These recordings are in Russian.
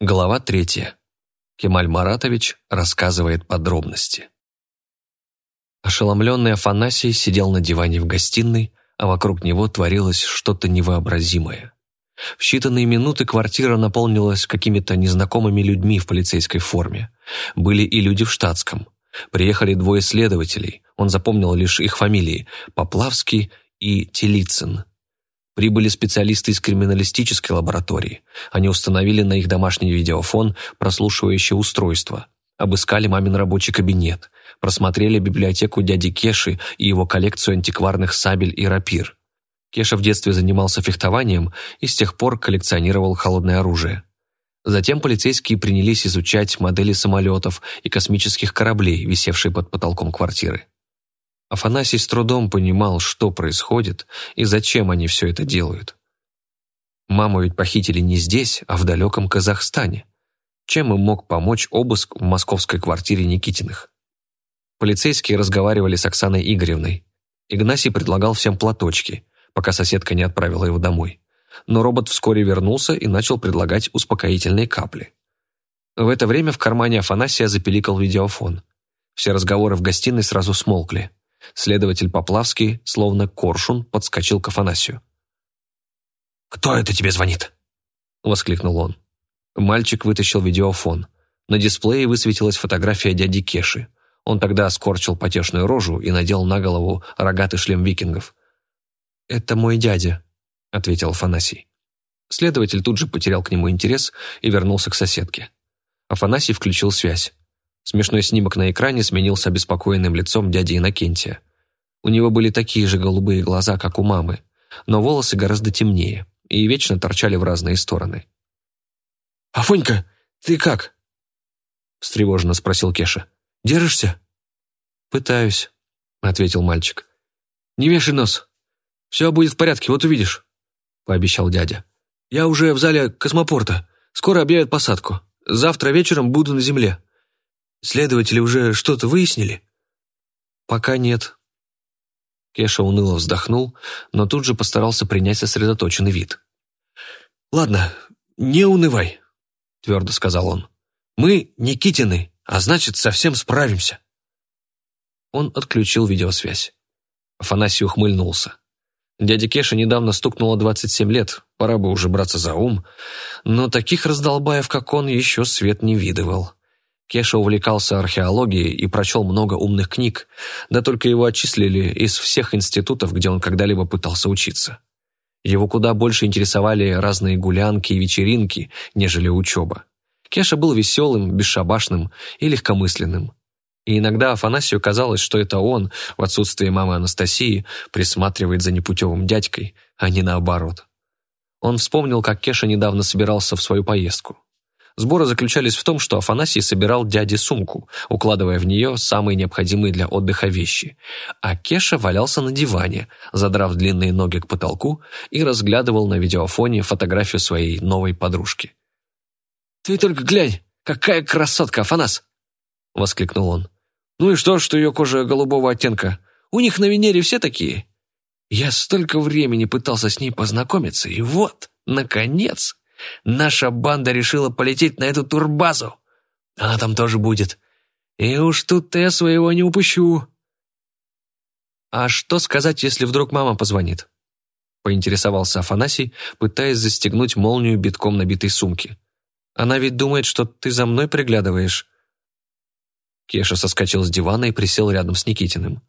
Глава третья. Кемаль Маратович рассказывает подробности. Ошеломленный Афанасий сидел на диване в гостиной, а вокруг него творилось что-то невообразимое. В считанные минуты квартира наполнилась какими-то незнакомыми людьми в полицейской форме. Были и люди в штатском. Приехали двое следователей, он запомнил лишь их фамилии – Поплавский и Телицын. Прибыли специалисты из криминалистической лаборатории. Они установили на их домашний видеофон прослушивающее устройство. Обыскали мамин рабочий кабинет. Просмотрели библиотеку дяди Кеши и его коллекцию антикварных сабель и рапир. Кеша в детстве занимался фехтованием и с тех пор коллекционировал холодное оружие. Затем полицейские принялись изучать модели самолетов и космических кораблей, висевшие под потолком квартиры. Афанасий с трудом понимал, что происходит и зачем они все это делают. Маму ведь похитили не здесь, а в далеком Казахстане. Чем им мог помочь обыск в московской квартире Никитиных? Полицейские разговаривали с Оксаной Игоревной. Игнасий предлагал всем платочки, пока соседка не отправила его домой. Но робот вскоре вернулся и начал предлагать успокоительные капли. В это время в кармане Афанасия запеликал видеофон. Все разговоры в гостиной сразу смолкли. Следователь Поплавский, словно коршун, подскочил к Афанасию. «Кто это тебе звонит?» — воскликнул он. Мальчик вытащил видеофон. На дисплее высветилась фотография дяди Кеши. Он тогда скорчил потешную рожу и надел на голову рогатый шлем викингов. «Это мой дядя», — ответил Афанасий. Следователь тут же потерял к нему интерес и вернулся к соседке. Афанасий включил связь. Смешной снимок на экране сменился обеспокоенным лицом дяди Иннокентия. У него были такие же голубые глаза, как у мамы, но волосы гораздо темнее и вечно торчали в разные стороны. «Афонька, ты как?» – встревоженно спросил Кеша. «Держишься?» «Пытаюсь», – ответил мальчик. «Не вешай нос. Все будет в порядке, вот увидишь», – пообещал дядя. «Я уже в зале космопорта. Скоро объявят посадку. Завтра вечером буду на земле». Следователи уже что-то выяснили?» «Пока нет». Кеша уныло вздохнул, но тут же постарался принять сосредоточенный вид. «Ладно, не унывай», — твердо сказал он. «Мы Никитины, а значит, совсем справимся». Он отключил видеосвязь. Афанасий ухмыльнулся. Дядя Кеша недавно стукнуло 27 лет, пора бы уже браться за ум, но таких раздолбаев, как он, еще свет не видывал. Кеша увлекался археологией и прочел много умных книг, да только его отчислили из всех институтов, где он когда-либо пытался учиться. Его куда больше интересовали разные гулянки и вечеринки, нежели учеба. Кеша был веселым, бесшабашным и легкомысленным. И иногда Афанасию казалось, что это он, в отсутствие мамы Анастасии, присматривает за непутевым дядькой, а не наоборот. Он вспомнил, как Кеша недавно собирался в свою поездку. Сборы заключались в том, что Афанасий собирал дяде сумку, укладывая в нее самые необходимые для отдыха вещи, а Кеша валялся на диване, задрав длинные ноги к потолку и разглядывал на видеофоне фотографию своей новой подружки. «Ты только глянь, какая красотка, Афанас!» — воскликнул он. «Ну и что, что ее кожа голубого оттенка? У них на Венере все такие. Я столько времени пытался с ней познакомиться, и вот, наконец!» Наша банда решила полететь на эту турбазу. Она там тоже будет. И уж тут я своего не упущу. А что сказать, если вдруг мама позвонит? Поинтересовался Афанасий, пытаясь застегнуть молнию битком набитой сумки. Она ведь думает, что ты за мной приглядываешь. Кеша соскочил с дивана и присел рядом с Никитиным.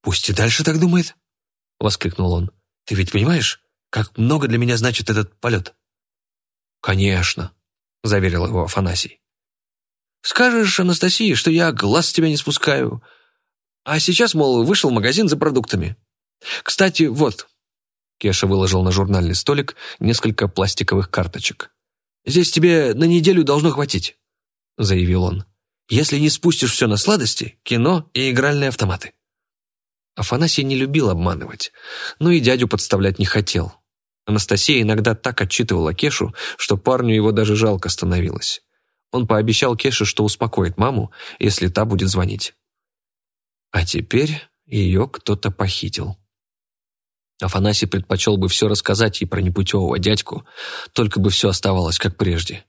«Пусть и дальше так думает», — воскликнул он. «Ты ведь понимаешь, как много для меня значит этот полет?» «Конечно», — заверил его Афанасий. «Скажешь Анастасии, что я глаз с тебя не спускаю. А сейчас, мол, вышел в магазин за продуктами. Кстати, вот». Кеша выложил на журнальный столик несколько пластиковых карточек. «Здесь тебе на неделю должно хватить», — заявил он. «Если не спустишь все на сладости, кино и игральные автоматы». Афанасий не любил обманывать, но и дядю подставлять не хотел. Анастасия иногда так отчитывала Кешу, что парню его даже жалко становилось. Он пообещал Кеше, что успокоит маму, если та будет звонить. А теперь ее кто-то похитил. Афанасий предпочел бы все рассказать ей про непутевого дядьку, только бы все оставалось как прежде.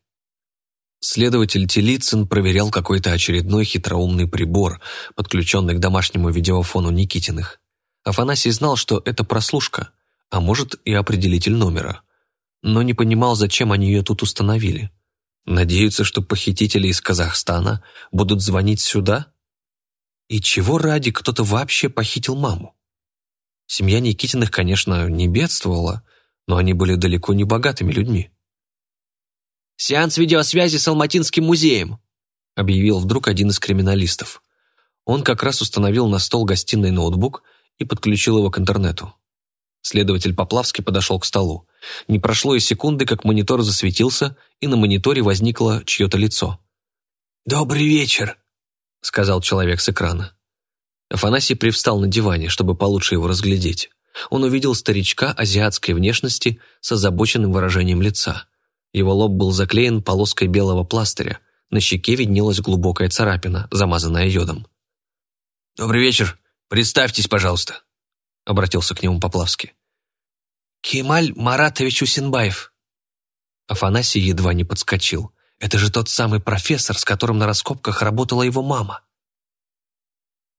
Следователь Телицын проверял какой-то очередной хитроумный прибор, подключенный к домашнему видеофону Никитиных. Афанасий знал, что это прослушка, а может и определитель номера, но не понимал, зачем они ее тут установили. Надеются, что похитители из Казахстана будут звонить сюда? И чего ради кто-то вообще похитил маму? Семья Никитиных, конечно, не бедствовала, но они были далеко не богатыми людьми. «Сеанс видеосвязи с Алматинским музеем», объявил вдруг один из криминалистов. Он как раз установил на стол гостиной ноутбук и подключил его к интернету. Следователь Поплавский подошел к столу. Не прошло и секунды, как монитор засветился, и на мониторе возникло чье-то лицо. «Добрый вечер», — сказал человек с экрана. Афанасий привстал на диване, чтобы получше его разглядеть. Он увидел старичка азиатской внешности с озабоченным выражением лица. Его лоб был заклеен полоской белого пластыря, на щеке виднелась глубокая царапина, замазанная йодом. «Добрый вечер. Представьтесь, пожалуйста», — обратился к нему Поплавский. «Кемаль Маратович Усенбаев». Афанасий едва не подскочил. Это же тот самый профессор, с которым на раскопках работала его мама.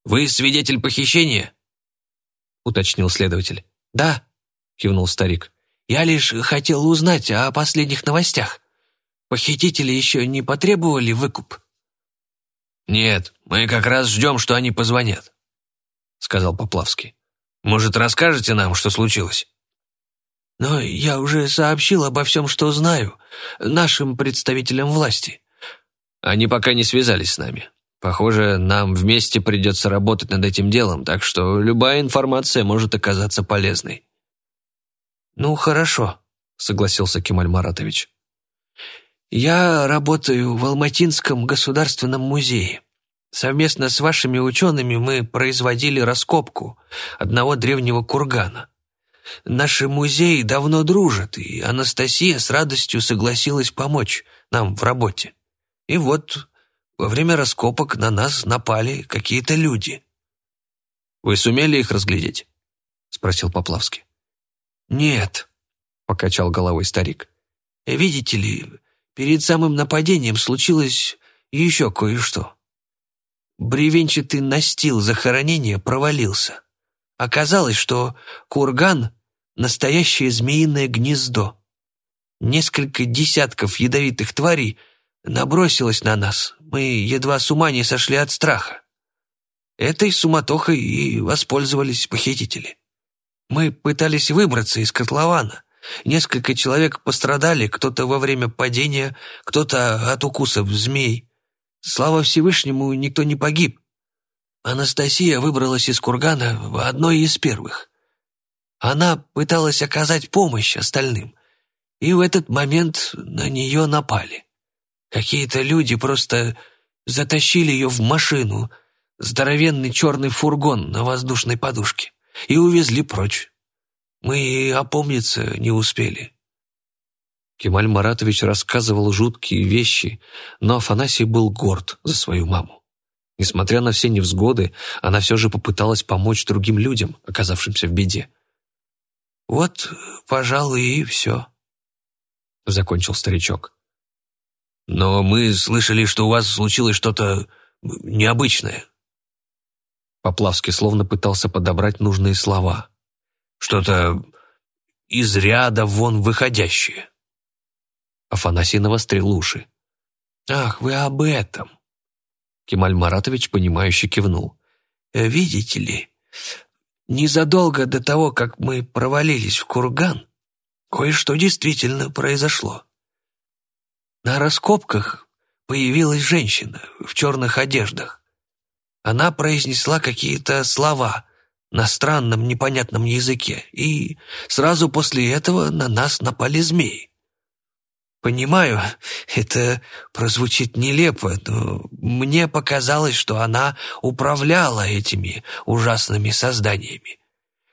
«Вы свидетель похищения?» — уточнил следователь. «Да», — кивнул старик. Я лишь хотел узнать о последних новостях. Похитители еще не потребовали выкуп?» «Нет, мы как раз ждем, что они позвонят», — сказал Поплавский. «Может, расскажете нам, что случилось?» «Но я уже сообщил обо всем, что знаю, нашим представителям власти». «Они пока не связались с нами. Похоже, нам вместе придется работать над этим делом, так что любая информация может оказаться полезной». «Ну, хорошо», — согласился Кемаль Маратович. «Я работаю в Алматинском государственном музее. Совместно с вашими учеными мы производили раскопку одного древнего кургана. Наши музеи давно дружат, и Анастасия с радостью согласилась помочь нам в работе. И вот во время раскопок на нас напали какие-то люди». «Вы сумели их разглядеть?» — спросил Поплавский. «Нет», — покачал головой старик. «Видите ли, перед самым нападением случилось еще кое-что. Бревенчатый настил захоронения провалился. Оказалось, что курган — настоящее змеиное гнездо. Несколько десятков ядовитых тварей набросилось на нас. Мы едва с ума не сошли от страха. Этой суматохой и воспользовались похитители. Мы пытались выбраться из котлована. Несколько человек пострадали, кто-то во время падения, кто-то от укусов змей. Слава Всевышнему, никто не погиб. Анастасия выбралась из кургана одной из первых. Она пыталась оказать помощь остальным, и в этот момент на нее напали. Какие-то люди просто затащили ее в машину, здоровенный черный фургон на воздушной подушке и увезли прочь. Мы и опомниться не успели. Кемаль Маратович рассказывал жуткие вещи, но Афанасий был горд за свою маму. Несмотря на все невзгоды, она все же попыталась помочь другим людям, оказавшимся в беде. «Вот, пожалуй, и все», — закончил старичок. «Но мы слышали, что у вас случилось что-то необычное», Поплавский словно пытался подобрать нужные слова. «Что-то из ряда вон выходящее». Афанасий навострил. «Ах, вы об этом!» Кемаль Маратович, понимающе кивнул. «Э, «Видите ли, незадолго до того, как мы провалились в курган, кое-что действительно произошло. На раскопках появилась женщина в черных одеждах. Она произнесла какие-то слова на странном непонятном языке, и сразу после этого на нас напали змеи. Понимаю, это прозвучит нелепо, но мне показалось, что она управляла этими ужасными созданиями.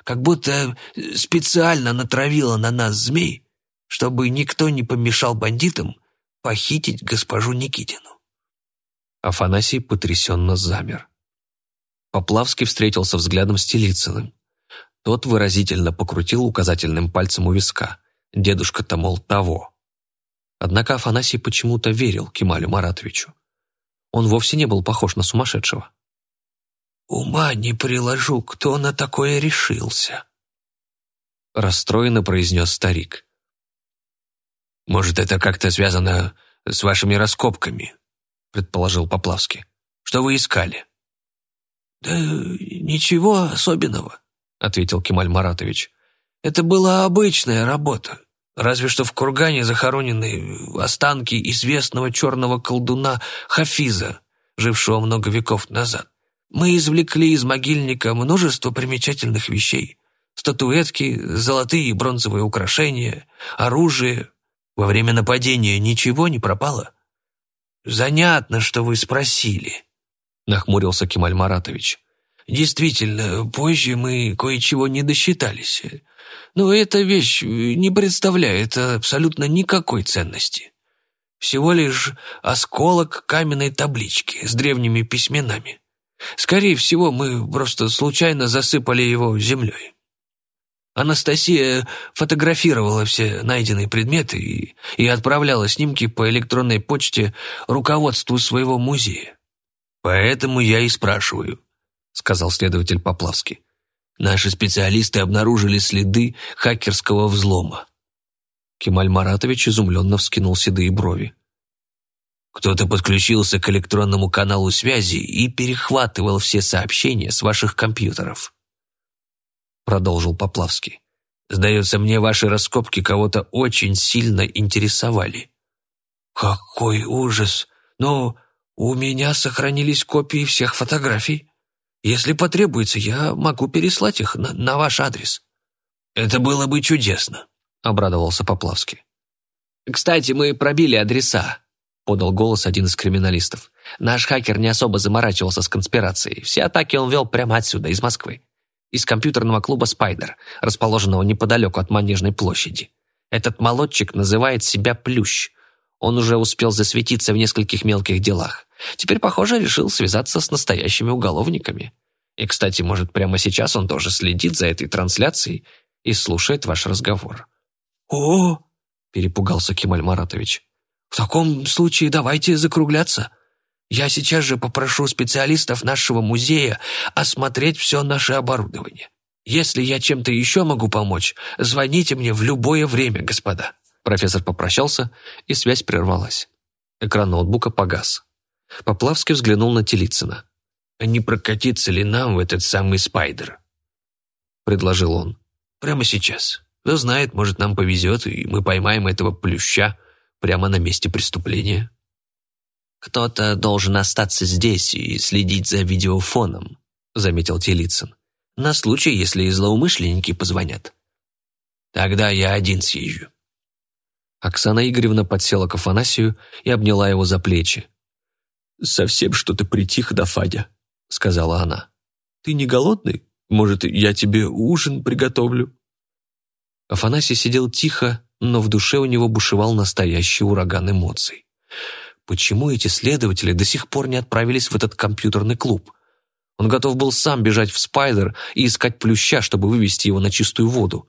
Как будто специально натравила на нас змей, чтобы никто не помешал бандитам похитить госпожу Никитину. Афанасий потрясенно замер. Поплавский встретился взглядом с Телицыным. Тот выразительно покрутил указательным пальцем у виска. Дедушка-то, мол, того. Однако Афанасий почему-то верил Кемалю Маратовичу. Он вовсе не был похож на сумасшедшего. «Ума не приложу, кто на такое решился», — расстроенно произнес старик. «Может, это как-то связано с вашими раскопками?» — предположил Поплавский. «Что вы искали?» «Да ничего особенного», — ответил Кемаль Маратович. «Это была обычная работа. Разве что в кургане захоронены останки известного черного колдуна Хафиза, жившего много веков назад. Мы извлекли из могильника множество примечательных вещей. Статуэтки, золотые и бронзовые украшения, оружие. Во время нападения ничего не пропало. «Занятно, что вы спросили», — нахмурился Кемаль Маратович. «Действительно, позже мы кое-чего не досчитались. Но эта вещь не представляет абсолютно никакой ценности. Всего лишь осколок каменной таблички с древними письменами. Скорее всего, мы просто случайно засыпали его землей. Анастасия фотографировала все найденные предметы и, и отправляла снимки по электронной почте руководству своего музея. «Поэтому я и спрашиваю», — сказал следователь Поплавский. «Наши специалисты обнаружили следы хакерского взлома». Кемаль Маратович изумленно вскинул седые брови. Кто-то подключился к электронному каналу связи и перехватывал все сообщения с ваших компьютеров. Продолжил Поплавский. Сдается мне, ваши раскопки кого-то очень сильно интересовали. Какой ужас! Но у меня сохранились копии всех фотографий. Если потребуется, я могу переслать их на, на ваш адрес. Это было бы чудесно, обрадовался Поплавский. Кстати, мы пробили адреса, — подал голос один из криминалистов. «Наш хакер не особо заморачивался с конспирацией. Все атаки он вел прямо отсюда, из Москвы. Из компьютерного клуба «Спайдер», расположенного неподалеку от Манежной площади. Этот молодчик называет себя Плющ. Он уже успел засветиться в нескольких мелких делах. Теперь, похоже, решил связаться с настоящими уголовниками. И, кстати, может, прямо сейчас он тоже следит за этой трансляцией и слушает ваш разговор». «О!» – перепугался Кемаль Маратович. В таком случае давайте закругляться. Я сейчас же попрошу специалистов нашего музея осмотреть все наше оборудование. Если я чем-то еще могу помочь, звоните мне в любое время, господа». Профессор попрощался, и связь прервалась. Экран ноутбука погас. Поплавский взглянул на Телицына. «А «Не прокатиться ли нам в этот самый спайдер?» — предложил он. «Прямо сейчас. Кто знает, может, нам повезет, и мы поймаем этого плюща, прямо на месте преступления. «Кто-то должен остаться здесь и следить за видеофоном», — заметил Телицын. «На случай, если злоумышленники позвонят». «Тогда я один съезжу». Оксана Игоревна подсела к Афанасию и обняла его за плечи. «Совсем что-то притих, да, Фадя», — сказала она. «Ты не голодный? Может, я тебе ужин приготовлю?» Афанасий сидел тихо, но в душе у него бушевал настоящий ураган эмоций. Почему эти следователи до сих пор не отправились в этот компьютерный клуб? Он готов был сам бежать в Спайдер и искать плюща, чтобы вывести его на чистую воду.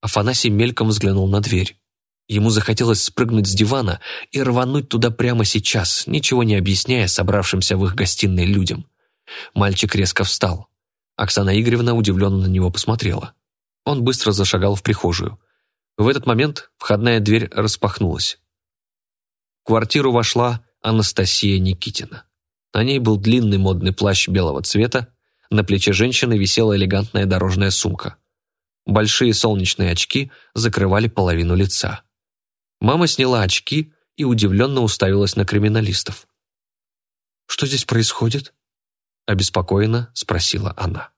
Афанасий мельком взглянул на дверь. Ему захотелось спрыгнуть с дивана и рвануть туда прямо сейчас, ничего не объясняя собравшимся в их гостиной людям. Мальчик резко встал. Оксана Игоревна удивленно на него посмотрела. Он быстро зашагал в прихожую. В этот момент входная дверь распахнулась. В квартиру вошла Анастасия Никитина. На ней был длинный модный плащ белого цвета, на плече женщины висела элегантная дорожная сумка. Большие солнечные очки закрывали половину лица. Мама сняла очки и удивленно уставилась на криминалистов. «Что здесь происходит?» – обеспокоенно спросила она.